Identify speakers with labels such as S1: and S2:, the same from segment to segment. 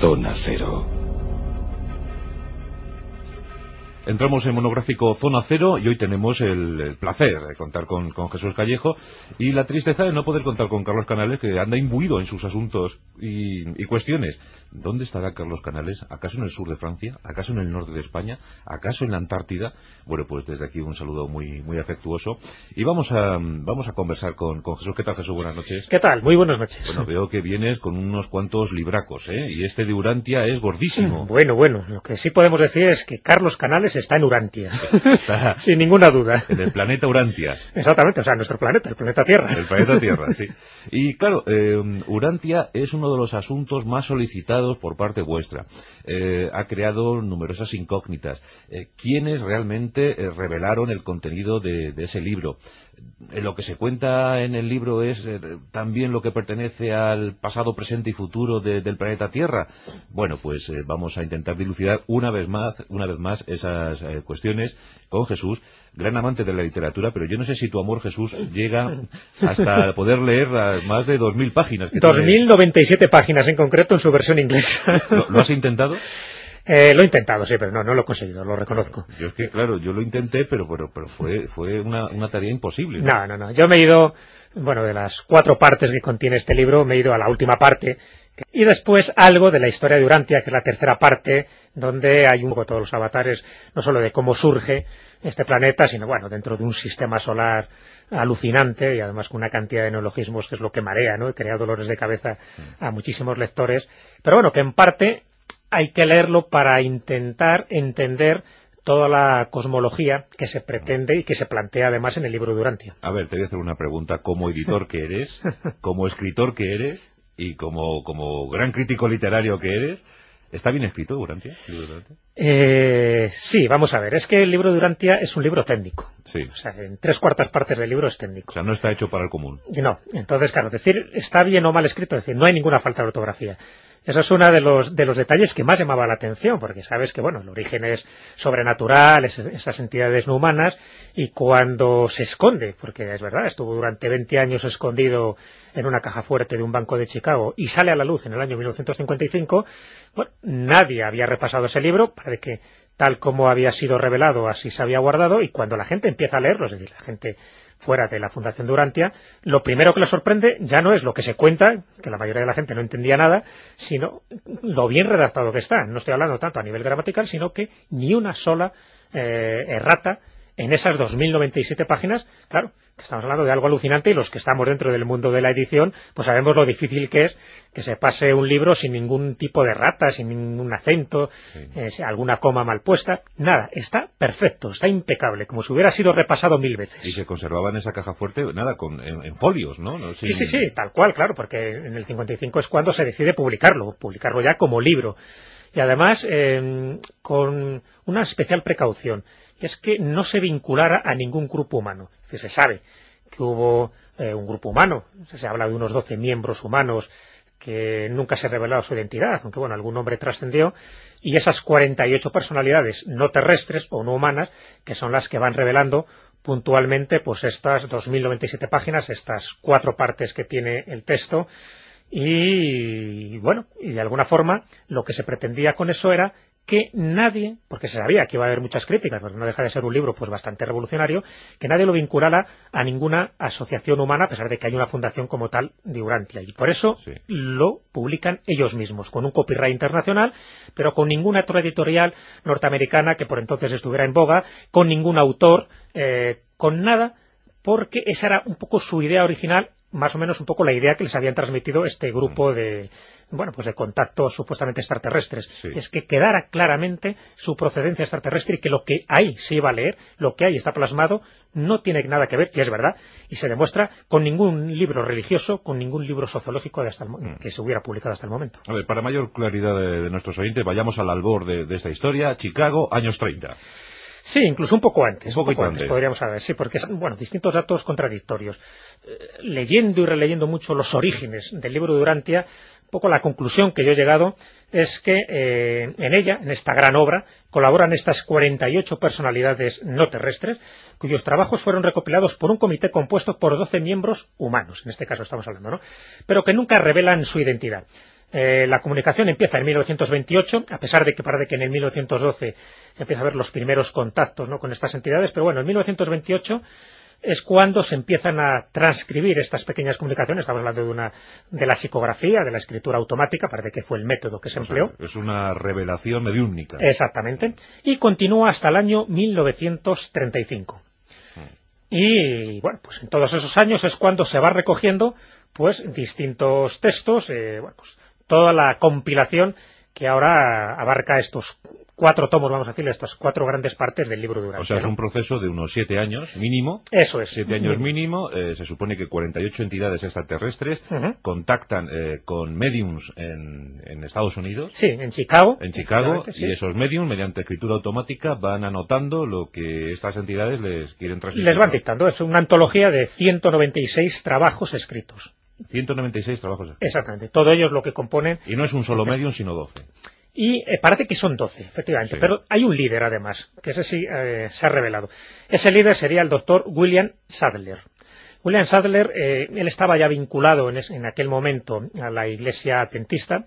S1: Zona Cero.
S2: Entramos en monográfico Zona Cero y hoy tenemos el, placer de contar con, Jesús Callejo y la tristeza de no poder contar con Carlos Canales que anda imbuido en sus asuntos y cuestiones. ¿Dónde estará Carlos Canales? ¿Acaso en el sur de Francia? ¿Acaso en el norte de España? ¿Acaso en la Antártida? Bueno, pues desde aquí un saludo muy muy afectuoso. Y vamos a vamos a conversar con, Jesús. ¿Qué tal, Jesús? Buenas noches.
S3: ¿Qué tal? Muy buenas noches.
S2: Bueno, veo que vienes con unos cuantos libracos, ¿eh? Y este de Urantia es gordísimo.
S3: Bueno, bueno. Lo que sí podemos decir es que Carlos Canales está en Urantia. Está Sin ninguna duda.
S2: En el planeta Urantia.
S3: Exactamente, o sea, nuestro planeta, el planeta Tierra.
S2: El planeta Tierra, sí. Y claro, eh, Urantia es uno de los asuntos más solicitados por parte vuestra. Eh, ha creado numerosas incógnitas. Eh, ¿Quiénes realmente revelaron el contenido de, ese libro? Lo que se cuenta en el libro es también lo que pertenece al pasado, presente y futuro del planeta Tierra. Bueno, pues vamos a intentar dilucidar una vez más, una vez más esas cuestiones con Jesús gran amante de la literatura, pero yo no sé si tu amor, Jesús, llega hasta poder leer más de 2.000 páginas.
S3: 2.097 páginas en concreto en su versión inglesa.
S2: ¿Lo, has intentado?
S3: Eh, lo he intentado, sí, pero no, no lo he conseguido, lo reconozco.
S2: Yo es que, claro, yo lo intenté, pero, pero, pero fue, fue una, una tarea imposible.
S3: ¿no? no, no, Yo me he ido, bueno, de las cuatro partes que contiene este libro, me he ido a la última parte, y después algo de la historia de Urantia, que es la tercera parte, donde hay un poco todos los avatares, no solo de cómo surge este planeta, sino bueno, dentro de un sistema solar alucinante y además con una cantidad de neologismos que es lo que marea, ¿no? Y crea dolores de cabeza a muchísimos lectores. Pero bueno, que en parte hay que leerlo para intentar entender toda la cosmología que se pretende y que se plantea además en el libro Durantia.
S2: A ver, te voy a hacer una pregunta. Como editor que eres, como escritor que eres y como, como gran crítico literario que eres, ¿Está bien escrito Durantia?
S3: Eh, sí, vamos a ver. Es que el libro Durantia es un libro técnico. Sí. O sea, en tres cuartas partes del libro es técnico.
S2: O sea, no está hecho para el común.
S3: No. Entonces, claro, decir está bien o mal escrito, es decir, no hay ninguna falta de ortografía. Eso es uno de los, de los detalles que más llamaba la atención, porque sabes que, bueno, el origen es sobrenatural, esas entidades no humanas, y cuando se esconde, porque es verdad, estuvo durante 20 años escondido en una caja fuerte de un banco de Chicago y sale a la luz en el año 1955, bueno, nadie había repasado ese libro, para que tal como había sido revelado, así se había guardado, y cuando la gente empieza a leerlo, es decir, la gente fuera de la Fundación Durantia, lo primero que le sorprende ya no es lo que se cuenta, que la mayoría de la gente no entendía nada, sino lo bien redactado que está. No estoy hablando tanto a nivel gramatical, sino que ni una sola eh, errata en esas 2.097 páginas, claro, estamos hablando de algo alucinante y los que estamos dentro del mundo de la edición, pues sabemos lo difícil que es que se pase un libro sin ningún tipo de rata, sin ningún acento, eh, alguna coma mal puesta, nada, está perfecto, está impecable, como si hubiera sido repasado mil veces.
S2: Y se conservaba en esa caja fuerte, nada, con, en, folios, ¿no?
S3: Sí, sí, sí, tal cual, claro, porque en el 55 es cuando se decide publicarlo, publicarlo ya como libro. Y además, em, con una especial precaución es que no se vinculara a ningún grupo humano. se sabe que hubo eh, un grupo humano, se habla de unos 12 miembros humanos que nunca se reveló su identidad, aunque bueno, algún nombre trascendió, y esas 48 personalidades no terrestres o no humanas, que son las que van revelando puntualmente pues estas 2.097 páginas, estas cuatro partes que tiene el texto, y bueno, y de alguna forma lo que se pretendía con eso era que nadie, porque se sabía que iba a haber muchas críticas, porque no deja de ser un libro pues bastante revolucionario, que nadie lo vinculara a ninguna asociación humana, a pesar de que hay una fundación como tal de Urantia. Y por eso lo publican ellos mismos, con un copyright internacional, pero con ninguna otra editorial norteamericana que por entonces estuviera en boga, con ningún autor, eh, con nada, porque esa era un poco su idea original, más o menos un poco la idea que les habían transmitido este grupo mm. de bueno, pues de contactos supuestamente extraterrestres. Es que quedara claramente su procedencia extraterrestre y que lo que ahí se iba a leer, lo que ahí está plasmado, no tiene nada que ver, y es verdad, y se demuestra con ningún libro religioso, con ningún libro sociológico de hasta mm. que se hubiera publicado hasta el momento.
S2: A ver, para mayor claridad de, nuestros oyentes, vayamos al albor de, esta historia, Chicago, años 30.
S3: Sí, incluso un poco antes. Un poco, antes, podríamos saber, sí, porque bueno, distintos datos contradictorios. Eh, leyendo y releyendo mucho los orígenes del libro de Durantia, un poco la conclusión que yo he llegado es que eh, en ella, en esta gran obra, colaboran estas 48 personalidades no terrestres, cuyos trabajos fueron recopilados por un comité compuesto por 12 miembros humanos, en este caso estamos hablando, ¿no? Pero que nunca revelan su identidad. Eh, la comunicación empieza en 1928, a pesar de que parece que en el 1912 empieza a haber los primeros contactos ¿no? con estas entidades, pero bueno, en 1928 es cuando se empiezan a transcribir estas pequeñas comunicaciones. Estamos hablando de una de la psicografía, de la escritura automática, parece que fue el método que se empleó.
S2: es una revelación mediúnica.
S3: Exactamente. Y continúa hasta el año 1935. Hmm. Y bueno, pues en todos esos años es cuando se va recogiendo pues distintos textos, eh, bueno, pues toda la compilación que ahora abarca estos cuatro tomos, vamos a decirle, estas cuatro grandes partes del libro de.
S2: O sea, es un proceso de unos siete años mínimo.
S3: Eso es.
S2: Siete años mínimo. Eh, se supone que 48 entidades extraterrestres contactan eh, con mediums en, Estados Unidos.
S3: Sí, en Chicago.
S2: En Chicago. Y esos mediums, mediante escritura automática, van anotando lo que estas entidades les quieren transmitir.
S3: Les van dictando. Es una antología de 196 trabajos escritos.
S2: 196 trabajos.
S3: Exactamente. Todo ello es lo que componen...
S2: Y no es un solo medium, sino 12.
S3: Y eh, parece que son 12, efectivamente, pero hay un líder además, que ese sí eh, se ha revelado. Ese líder sería el doctor William Sadler. William Sadler, eh, él estaba ya vinculado en, aquel momento a la iglesia adventista,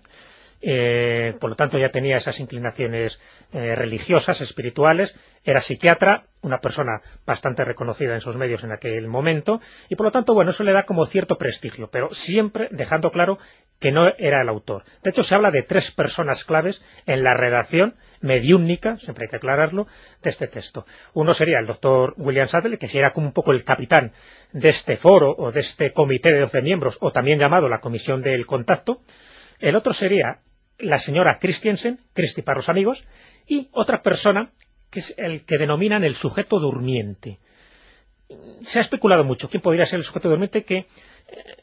S3: por lo tanto ya tenía esas inclinaciones religiosas, espirituales, era psiquiatra, una persona bastante reconocida en sus medios en aquel momento, y por lo tanto, bueno, eso le da como cierto prestigio, pero siempre dejando claro que no era el autor. De hecho, se habla de tres personas claves en la redacción mediúnica, siempre hay que aclararlo, de este texto. Uno sería el doctor William Sadler, que sería como un poco el capitán de este foro o de este comité de 12 miembros, o también llamado la Comisión del Contacto. El otro sería la señora Christiansen, Christy para los amigos, y otra persona que es el que denominan el sujeto durmiente. Se ha especulado mucho quién podría ser el sujeto durmiente que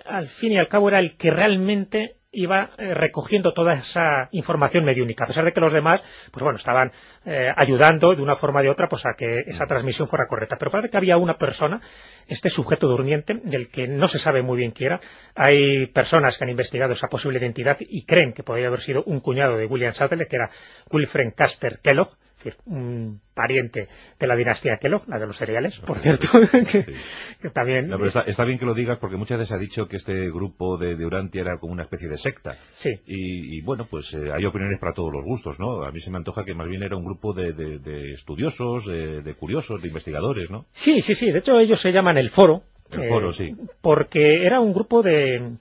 S3: al fin y al cabo era el que realmente iba eh, recogiendo toda esa información mediúnica, a pesar de que los demás, pues bueno, estaban eh, ayudando de una forma o de otra pues a que esa transmisión fuera correcta. Pero parece que había una persona, este sujeto durmiente, del que no se sabe muy bien quién era. Hay personas que han investigado esa posible identidad y creen que podría haber sido un cuñado de William Sadler, que era Wilfred Caster Kellogg, es un pariente de la dinastía Kellogg, la de los cereales, por cierto. también...
S2: está, bien que lo digas porque muchas veces ha dicho que este grupo de, Urantia era como una especie de secta.
S3: Sí.
S2: Y, bueno, pues eh, hay opiniones para todos los gustos, ¿no? A mí se me antoja que más bien era un grupo de, estudiosos, de, curiosos, de investigadores, ¿no?
S3: Sí, sí, sí. De hecho, ellos se llaman el Foro.
S2: El Foro, eh, sí.
S3: Porque era un grupo de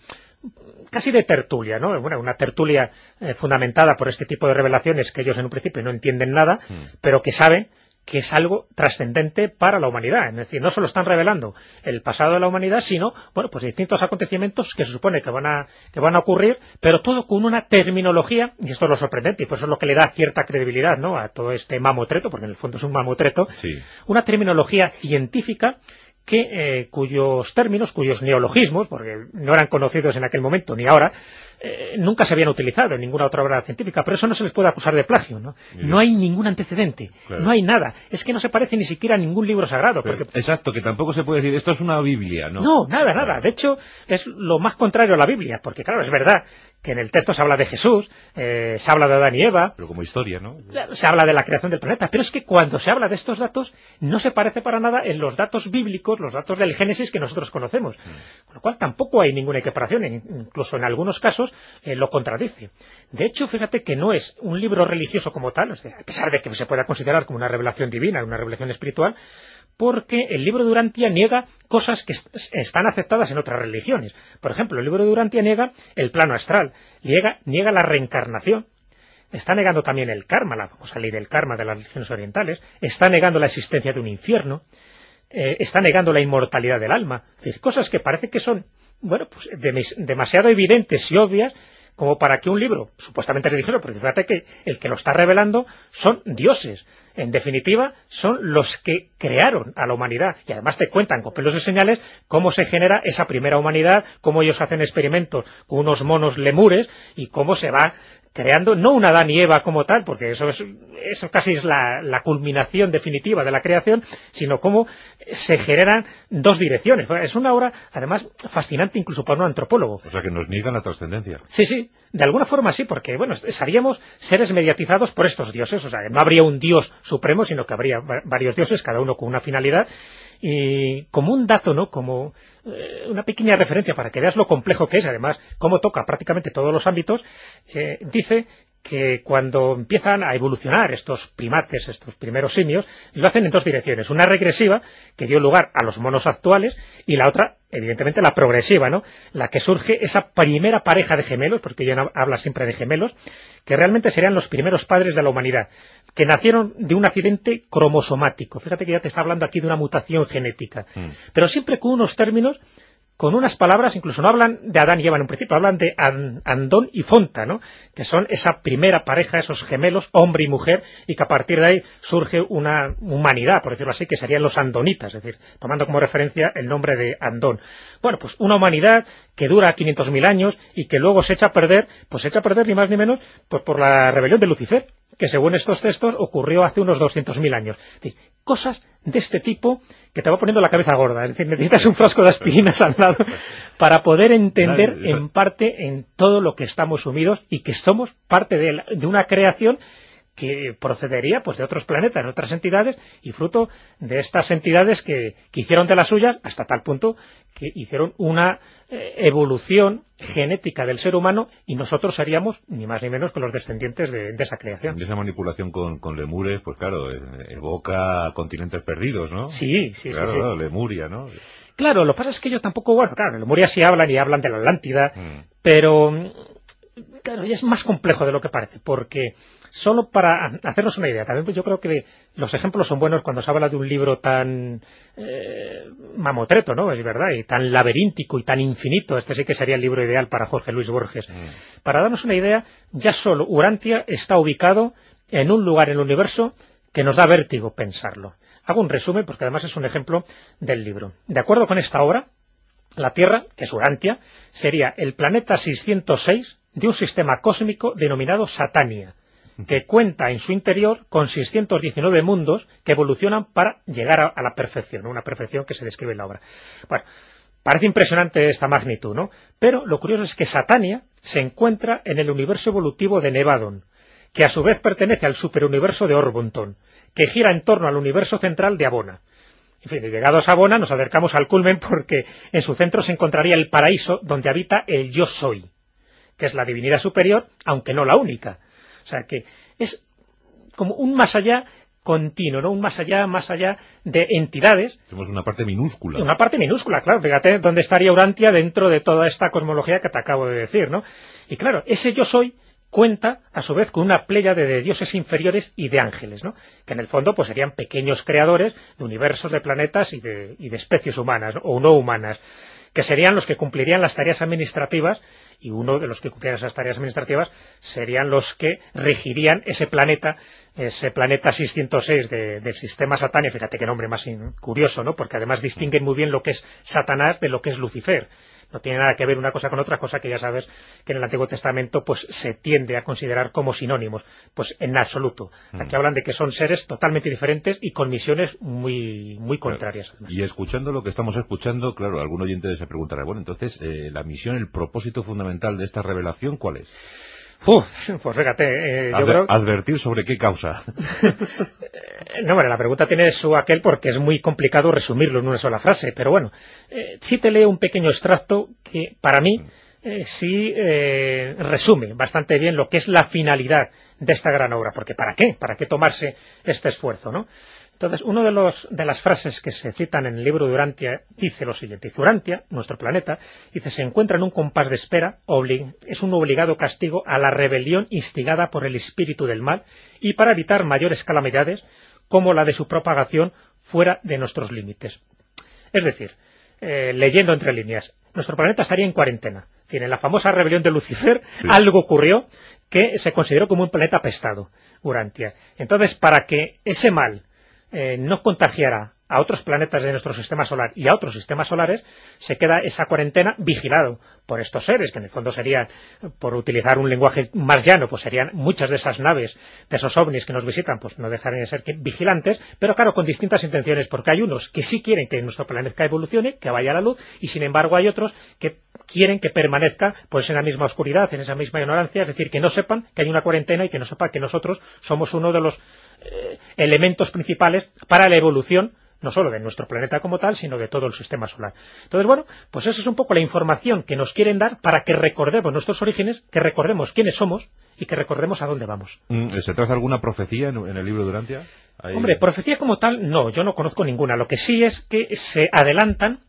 S3: casi de tertulia, ¿no? Bueno, una tertulia eh, fundamentada por este tipo de revelaciones que ellos en un principio no entienden nada, hmm. pero que saben que es algo trascendente para la humanidad. Es decir, no solo están revelando el pasado de la humanidad, sino, bueno, pues distintos acontecimientos que se supone que van a, que van a ocurrir, pero todo con una terminología, y esto es lo sorprendente, y por eso es lo que le da cierta credibilidad, ¿no?, a todo este mamotreto, porque en el fondo es un mamotreto, una terminología científica que, eh, cuyos términos, cuyos neologismos, porque no eran conocidos en aquel momento ni ahora, eh, nunca se habían utilizado en ninguna otra obra científica, pero eso no se les puede acusar de plagio, ¿no? No hay ningún antecedente, no hay nada. Es que no se parece ni siquiera a ningún libro sagrado.
S2: exacto, que tampoco se puede decir, esto es una Biblia, ¿no?
S3: No, nada, nada. De hecho, es lo más contrario a la Biblia, porque claro, es verdad que en el texto se habla de Jesús, eh, se habla de Adán y Eva.
S2: Pero como historia, ¿no?
S3: Se habla de la creación del planeta. Pero es que cuando se habla de estos datos, no se parece para nada en los datos bíblicos, los datos del Génesis que nosotros conocemos. Mm. Con lo cual tampoco hay ninguna equiparación. Incluso en algunos casos eh, lo contradice. De hecho, fíjate que no es un libro religioso como tal, a pesar de que se pueda considerar como una revelación divina, una revelación espiritual, porque el libro de Urantia niega cosas que están aceptadas en otras religiones. Por ejemplo, el libro de Urantia niega el plano astral, niega, niega la reencarnación, está negando también el karma, la famosa ley del karma de las religiones orientales, está negando la existencia de un infierno, eh, está negando la inmortalidad del alma, es decir, cosas que parece que son, bueno, pues demasiado evidentes y obvias como para que un libro supuestamente religioso, porque fíjate que el que lo está revelando son dioses, en definitiva, son los que crearon a la humanidad. Y además te cuentan con pelos y señales cómo se genera esa primera humanidad, cómo ellos hacen experimentos con unos monos lemures y cómo se va creando, no una Adán y Eva como tal, porque eso, es, eso casi es la, culminación definitiva de la creación, sino cómo se generan dos direcciones. Es una obra, además, fascinante incluso para un antropólogo.
S2: O sea, que nos niegan la trascendencia.
S3: Sí, sí, de alguna forma sí, porque, bueno, seríamos seres mediatizados por estos dioses, o sea, no habría un dios supremo, sino que habría varios dioses, cada uno con una finalidad, Y como un dato, ¿no? Como eh, una pequeña referencia para que veas lo complejo que es, además, cómo toca prácticamente todos los ámbitos, eh, dice que cuando empiezan a evolucionar estos primates, estos primeros simios, lo hacen en dos direcciones. Una regresiva, que dio lugar a los monos actuales, y la otra, evidentemente, la progresiva, ¿no? La que surge esa primera pareja de gemelos, porque ella habla siempre de gemelos, que realmente serían los primeros padres de la humanidad, que nacieron de un accidente cromosomático. Fíjate que ya te está hablando aquí de una mutación genética. Mm. Pero siempre con unos términos con unas palabras, incluso no hablan de Adán y Eva en un principio, hablan de Andón y Fonta, ¿no? que son esa primera pareja, esos gemelos, hombre y mujer, y que a partir de ahí surge una humanidad, por decirlo así, que serían los andonitas, es decir, tomando como referencia el nombre de Andón. Bueno, pues una humanidad que dura 500.000 años y que luego se echa a perder, pues se echa a perder ni más ni menos pues por la rebelión de Lucifer, que según estos textos ocurrió hace unos 200.000 años. Cosas de este tipo que te va poniendo la cabeza gorda. Es decir, necesitas un frasco de aspirinas al lado para poder entender en parte en todo lo que estamos sumidos y que somos parte de, de una creación que procedería pues de otros planetas, de otras entidades, y fruto de estas entidades que, hicieron de las suyas, hasta tal punto que hicieron una eh, evolución genética del ser humano, y nosotros seríamos ni más ni menos que los descendientes de, esa creación.
S2: Y esa manipulación con, lemures, pues claro, eh, evoca continentes perdidos, ¿no?
S3: Sí, sí,
S2: claro,
S3: sí,
S2: Claro, Lemuria, ¿no?
S3: Claro, lo que pasa es que ellos tampoco, bueno, claro, Lemuria sí hablan y hablan de la Atlántida, mm. pero claro, y es más complejo de lo que parece, porque solo para hacernos una idea, también pues yo creo que los ejemplos son buenos cuando se habla de un libro tan eh, mamotreto, ¿no? Es verdad, y tan laberíntico y tan infinito, este sí que sería el libro ideal para Jorge Luis Borges. Mm. Para darnos una idea, ya solo Urantia está ubicado en un lugar en el universo que nos da vértigo pensarlo. Hago un resumen porque además es un ejemplo del libro. De acuerdo con esta obra, la Tierra, que es Urantia, sería el planeta 606 de un sistema cósmico denominado Satania, que cuenta en su interior con 619 mundos que evolucionan para llegar a, la perfección, una perfección que se describe en la obra. Bueno, parece impresionante esta magnitud, ¿no? Pero lo curioso es que Satania se encuentra en el universo evolutivo de Nevadon, que a su vez pertenece al superuniverso de Orbunton, que gira en torno al universo central de Abona. En fin, llegados a Abona nos acercamos al culmen porque en su centro se encontraría el paraíso donde habita el Yo Soy, que es la divinidad superior, aunque no la única, sea que es como un más allá continuo, ¿no? Un más allá, más allá de entidades.
S2: Tenemos una parte minúscula.
S3: Una parte minúscula, claro. Fíjate dónde estaría Urantia dentro de toda esta cosmología que te acabo de decir, ¿no? Y claro, ese yo soy cuenta, a su vez, con una playa de dioses inferiores y de ángeles, ¿no? Que en el fondo, pues serían pequeños creadores de universos, de planetas y de, y de especies humanas, o no humanas, que serían los que cumplirían las tareas administrativas y uno de los que cumplían esas tareas administrativas serían los que regirían ese planeta, ese planeta 606 del sistema satánico. Fíjate qué nombre más curioso, ¿no? Porque además distinguen muy bien lo que es Satanás de lo que es Lucifer no tiene nada que ver una cosa con otra, cosa que ya sabes que en el Antiguo Testamento pues se tiende a considerar como sinónimos, pues en absoluto. Aquí mm. hablan de que son seres totalmente diferentes y con misiones muy, muy contrarias.
S2: Y escuchando lo que estamos escuchando, claro, algún oyente se preguntará, bueno, entonces, eh, la misión, el propósito fundamental de esta revelación, ¿cuál es?
S3: Uf, pues fíjate,
S2: eh, yo creo... Advertir sobre qué causa.
S3: no, bueno, la pregunta tiene su aquel porque es muy complicado resumirlo en una sola frase, pero bueno, eh, sí te leo un pequeño extracto que para mí eh, sí eh, resume bastante bien lo que es la finalidad de esta gran obra, porque ¿para qué? ¿Para qué tomarse este esfuerzo, no? Entonces, una de, los, de las frases que se citan en el libro de Urantia dice lo siguiente. Urantia, nuestro planeta, dice, se encuentra en un compás de espera, es un obligado castigo a la rebelión instigada por el espíritu del mal y para evitar mayores calamidades como la de su propagación fuera de nuestros límites. Es decir, eh, leyendo entre líneas, nuestro planeta estaría en cuarentena. En la famosa rebelión de Lucifer, algo ocurrió que se consideró como un planeta apestado, Urantia. Entonces, para que ese mal eh, no contagiara a otros planetas de nuestro sistema solar y a otros sistemas solares, se queda esa cuarentena vigilado por estos seres, que en el fondo serían, por utilizar un lenguaje más llano, pues serían muchas de esas naves, de esos ovnis que nos visitan, pues no dejarían de ser vigilantes, pero claro, con distintas intenciones, porque hay unos que sí quieren que nuestro planeta evolucione, que vaya a la luz, y sin embargo hay otros que quieren que permanezca pues en la misma oscuridad, en esa misma ignorancia, es decir, que no sepan que hay una cuarentena y que no sepan que nosotros somos uno de los eh, elementos principales para la evolución no solo de nuestro planeta como tal, sino de todo el sistema solar. Entonces, bueno, pues esa es un poco la información que nos quieren dar para que recordemos nuestros orígenes, que recordemos quiénes somos y que recordemos a dónde vamos.
S2: Mm, ¿Se traza alguna profecía en, el libro de Durantia?
S3: Hombre, profecía como tal, no, yo no conozco ninguna. Lo que sí es que se adelantan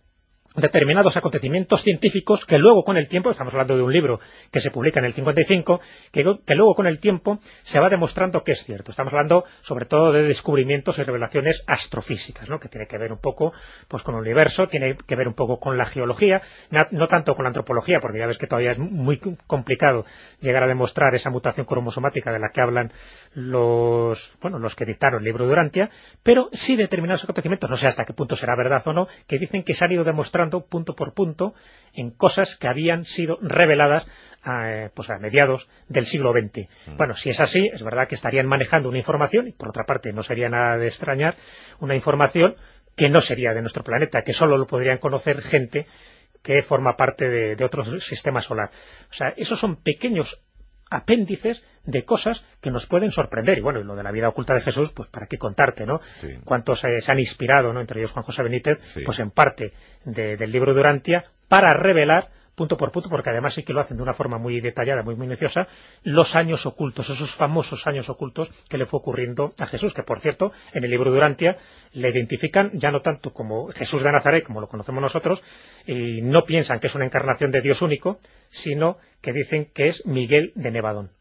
S3: determinados acontecimientos científicos que luego con el tiempo, estamos hablando de un libro que se publica en el 55, que, que, luego con el tiempo se va demostrando que es cierto. Estamos hablando sobre todo de descubrimientos y revelaciones astrofísicas, ¿no? que tiene que ver un poco pues con el universo, tiene que ver un poco con la geología, no, tanto con la antropología, porque ya ves que todavía es muy complicado llegar a demostrar esa mutación cromosomática de la que hablan los, bueno, los que dictaron el libro Durantia, pero sí determinados acontecimientos, no sé hasta qué punto será verdad o no, que dicen que se han ido demostrando punto por punto en cosas que habían sido reveladas a, eh, pues a mediados del siglo XX. Mm. Bueno, si es así, es verdad que estarían manejando una información, y por otra parte no sería nada de extrañar, una información que no sería de nuestro planeta, que solo lo podrían conocer gente que forma parte de, de otro sistema solar. O sea, esos son pequeños apéndices de cosas que nos pueden sorprender. Y bueno, y lo de la vida oculta de Jesús, pues para qué contarte, ¿no? Cuántos se han inspirado, ¿no? Entre ellos Juan José Benítez, pues en parte del libro de Urantia, para revelar punto por punto, porque además sí que lo hacen de una forma muy detallada, muy minuciosa, los años ocultos, esos famosos años ocultos que le fue ocurriendo a Jesús, que por cierto, en el libro de Urantia le identifican ya no tanto como Jesús de Nazaret, como lo conocemos nosotros, y no piensan que es una encarnación de Dios único, sino que dicen que es Miguel de Nevadón.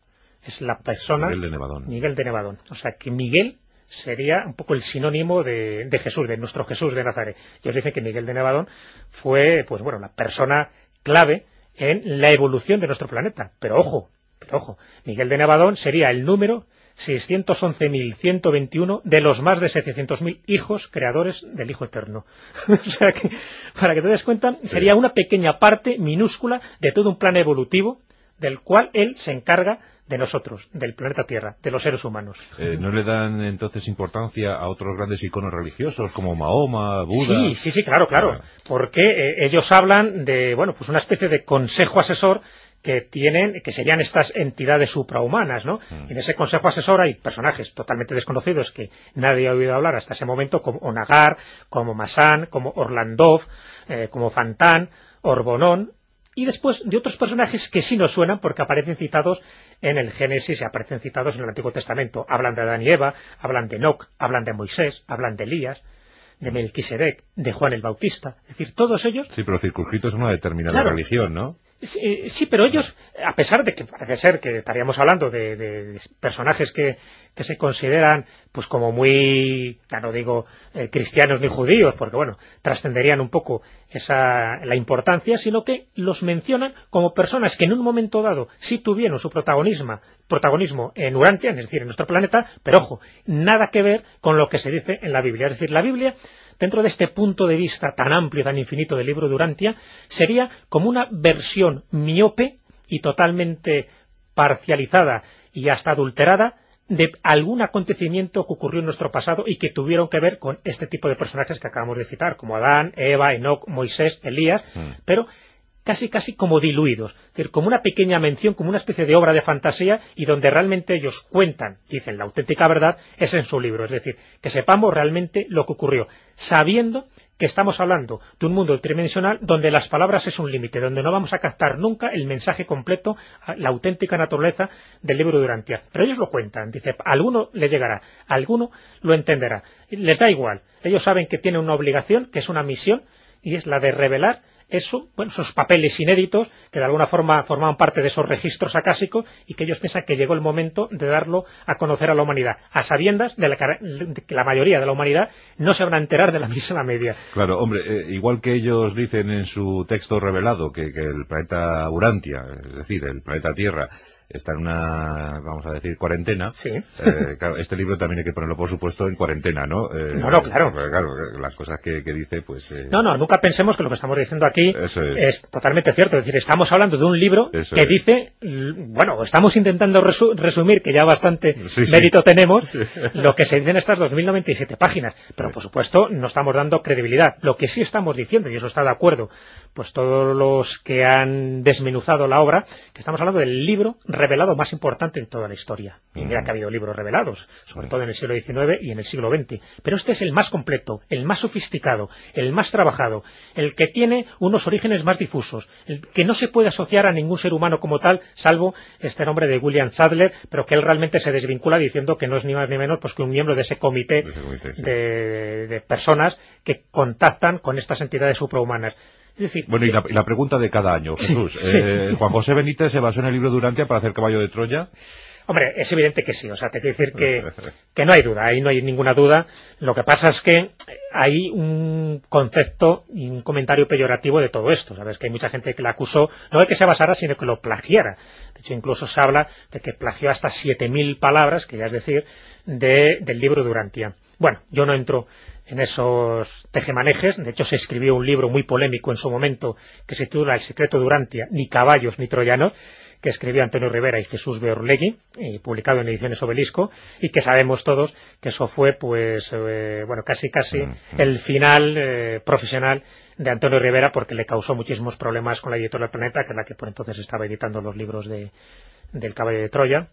S3: Es la persona...
S2: Miguel de Nevadón.
S3: Miguel de Nevadón. O sea, que Miguel sería un poco el sinónimo de, Jesús, de nuestro Jesús de Nazaret. Ellos dicen que Miguel de Nevadón fue, pues bueno, la persona clave en la evolución de nuestro planeta. Pero ojo, pero ojo, Miguel de Nevadón sería el número 611.121 de los más de 700.000 hijos creadores del Hijo Eterno. o sea que, para que te des cuenta, sería una pequeña parte minúscula de todo un plan evolutivo del cual él se encarga de nosotros, del planeta Tierra, de los seres humanos.
S2: Eh, ¿No le dan entonces importancia a otros grandes iconos religiosos como Mahoma, Buda?
S3: Sí, sí, sí, claro, claro, porque eh, ellos hablan de, bueno, pues una especie de consejo asesor que tienen, que serían estas entidades suprahumanas, ¿no? Mm. En ese consejo asesor hay personajes totalmente desconocidos que nadie ha oído hablar hasta ese momento, como Onagar, como Masan, como Orlandov, eh, como Fantán, Orbonón, y después de otros personajes que sí nos suenan porque aparecen citados en el Génesis y aparecen citados en el Antiguo Testamento. Hablan de Adán y Eva, hablan de Enoch, hablan de Moisés, hablan de Elías, de Melquisedec, de Juan el Bautista. Es decir, todos ellos...
S2: Sí, pero circunscritos en una determinada religión, ¿no?
S3: Sí, pero ellos, a pesar de que parece ser que estaríamos hablando de, personajes que, se consideran pues como muy, ya no digo eh, cristianos ni judíos, porque bueno, trascenderían un poco esa, la importancia, sino que los mencionan como personas que en un momento dado sí tuvieron su protagonismo, protagonismo en Urantia, es decir, en nuestro planeta, pero ojo, nada que ver con lo que se dice en la Biblia. Es decir, la Biblia dentro de este punto de vista tan amplio, tan infinito del libro de Urantia, sería como una versión miope y totalmente parcializada y hasta adulterada de algún acontecimiento que ocurrió en nuestro pasado y que tuvieron que ver con este tipo de personajes que acabamos de citar, como Adán, Eva, Enoch, Moisés, Elías, mm. pero casi casi como diluidos, es decir, como una pequeña mención, como una especie de obra de fantasía y donde realmente ellos cuentan, dicen la auténtica verdad, es en su libro, es decir, que sepamos realmente lo que ocurrió, sabiendo que estamos hablando de un mundo tridimensional donde las palabras es un límite, donde no vamos a captar nunca el mensaje completo, la auténtica naturaleza del libro de Urantia. Pero ellos lo cuentan, dice, a alguno le llegará, a alguno lo entenderá. Les da igual, ellos saben que tienen una obligación, que es una misión, y es la de revelar eso, bueno, esos papeles inéditos que de alguna forma formaban parte de esos registros acásicos y que ellos piensan que llegó el momento de darlo a conocer a la humanidad, a sabiendas de, que la mayoría de la humanidad no se van a enterar de la misma media.
S2: Claro, hombre, eh, igual que ellos dicen en su texto revelado que el planeta Urantia, es decir, el planeta Tierra, está en una, vamos a decir, cuarentena.
S3: Sí.
S2: Eh, claro, este libro también hay que ponerlo, por supuesto, en cuarentena, ¿no?
S3: Eh, no, no, claro.
S2: claro, las cosas que, dice, pues...
S3: Eh, no, no, nunca pensemos que lo que estamos diciendo aquí es. totalmente cierto. Es decir, estamos hablando de un libro que dice, bueno, estamos intentando resumir, que ya bastante mérito tenemos, lo que se dice en estas 2.097 páginas. Pero, por supuesto, no estamos dando credibilidad. Lo que sí estamos diciendo, y eso está de acuerdo, pues todos los que han desmenuzado la obra, que estamos hablando del libro revelado más importante en toda la historia. Y mira que ha habido libros revelados, sobre todo en el siglo XIX y en el siglo XX. Pero este es el más completo, el más sofisticado, el más trabajado, el que tiene unos orígenes más difusos, el que no se puede asociar a ningún ser humano como tal, salvo este nombre de William Sadler, pero que él realmente se desvincula diciendo que no es ni más ni menos pues, que un miembro de ese comité, de, de personas que contactan con estas entidades suprahumanas
S2: bueno, y la, pregunta de cada año, Jesús. Eh, Juan José Benítez se basó en el libro Durantia para hacer caballo de Troya.
S3: Hombre, es evidente que sí, o sea, te quiero decir que, que no hay duda, ahí no hay ninguna duda. Lo que pasa es que hay un concepto y un comentario peyorativo de todo esto, ¿sabes? Que hay mucha gente que la acusó, no de que se basara, sino que lo plagiara. De hecho, incluso se habla de que plagió hasta 7.000 palabras, que ya es decir, del libro Durantia. Bueno, yo no entro en esos tejemanejes. De hecho, se escribió un libro muy polémico en su momento que se titula El secreto de Urantia, ni caballos ni troyanos, que escribió Antonio Rivera y Jesús Beorlegui, y publicado en ediciones Obelisco, y que sabemos todos que eso fue, pues, eh, bueno, casi casi el final eh, profesional de Antonio Rivera porque le causó muchísimos problemas con la editora del Planeta, que es la que por entonces estaba editando los libros de, del Caballo de Troya,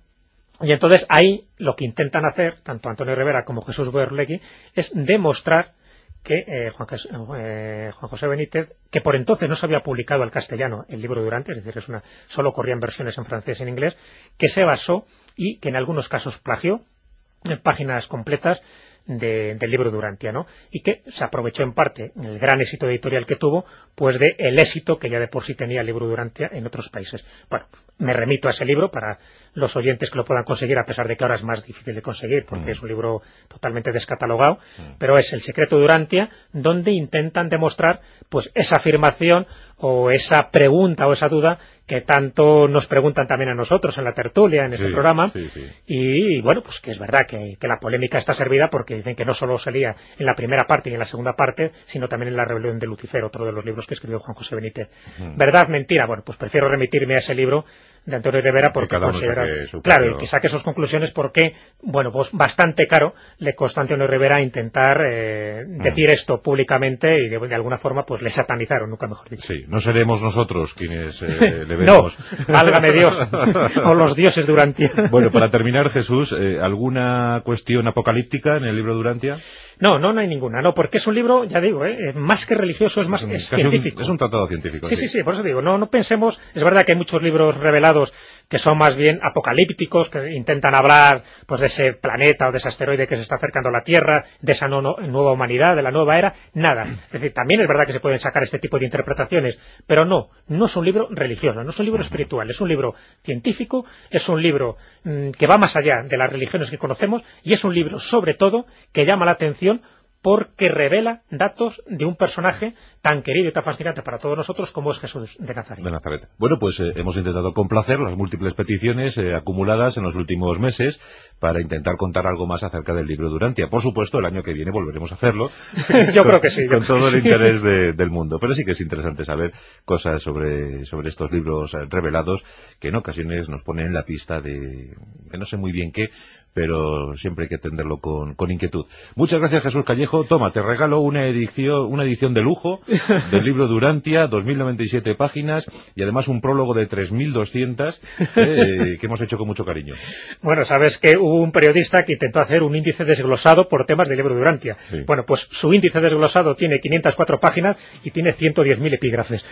S3: y entonces ahí lo que intentan hacer, tanto Antonio Rivera como Jesús Berlegui, es demostrar que eh, eh, Juan, José Benítez, que por entonces no se había publicado al castellano el libro Durante, es decir, es una, solo corrían versiones en francés y en inglés, que se basó y que en algunos casos plagió en páginas completas del libro Durantia, ¿no? Y que se aprovechó en parte el gran éxito editorial que tuvo, pues de el éxito que ya de por sí tenía el libro Durantia en otros países. Bueno, me remito a ese libro para los oyentes que lo puedan conseguir, a pesar de que ahora es más difícil de conseguir, porque mm. es un libro totalmente descatalogado, mm. pero es El secreto de Urantia, donde intentan demostrar pues esa afirmación o esa pregunta o esa duda que tanto nos preguntan también a nosotros en la tertulia, en este programa, Y, bueno, pues que es verdad que, la polémica está servida porque dicen que no solo salía en la primera parte y en la segunda parte, sino también en La rebelión de Lucifer, otro de los libros que escribió Juan José Benítez. ¿Verdad? Mentira. Bueno, pues prefiero remitirme a ese libro de Antonio Rivera porque considera claro y que saque sus conclusiones porque bueno pues bastante caro le costó a Antonio Rivera intentar eh, mm. decir esto públicamente y de, alguna forma pues le satanizaron nunca mejor dicho.
S2: Sí no seremos nosotros quienes eh, le vemos
S3: no válgame Dios o los dioses Durantia
S2: bueno para terminar Jesús eh, alguna cuestión apocalíptica en el libro Durantia
S3: no, no, no hay ninguna, no, porque es un libro, ya digo, ¿eh? más que religioso, es más científico.
S2: es un tratado científico.
S3: Sí, sí, sí, por eso digo, no, no pensemos, es verdad que hay muchos libros revelados que son más bien apocalípticos, que intentan hablar pues de ese planeta o de ese asteroide que se está acercando a la Tierra, de esa nueva humanidad, de la nueva era, nada. Es decir, también es verdad que se pueden sacar este tipo de interpretaciones, pero no, no es un libro religioso, no es un libro espiritual, es un libro científico, es un libro mm, que va más allá de las religiones que conocemos y es un libro, sobre todo, que llama la atención porque revela datos de un personaje tan querido y tan fascinante para todos nosotros como es Jesús de Nazaret.
S2: Bueno, pues eh, hemos intentado complacer las múltiples peticiones eh, acumuladas en los últimos meses para intentar contar algo más acerca del libro Durantia. Por supuesto, el año que viene volveremos a hacerlo.
S3: yo creo que sí.
S2: Con todo el interés del mundo. Pero sí que es interesante saber cosas sobre, sobre estos libros eh, revelados que en ocasiones nos ponen en la pista de, de no sé muy bien qué, pero siempre hay que atenderlo con, con, inquietud. Muchas gracias Jesús Callejo. Toma, te regalo una edición, una edición de lujo del libro Durantia, 2.097 páginas y además un prólogo de 3.200 eh, que hemos hecho con mucho cariño.
S3: Bueno, sabes que hubo un periodista que intentó hacer un índice desglosado por temas del libro Durantia. Bueno, pues su índice desglosado tiene 504 páginas y tiene 110.000 epígrafes.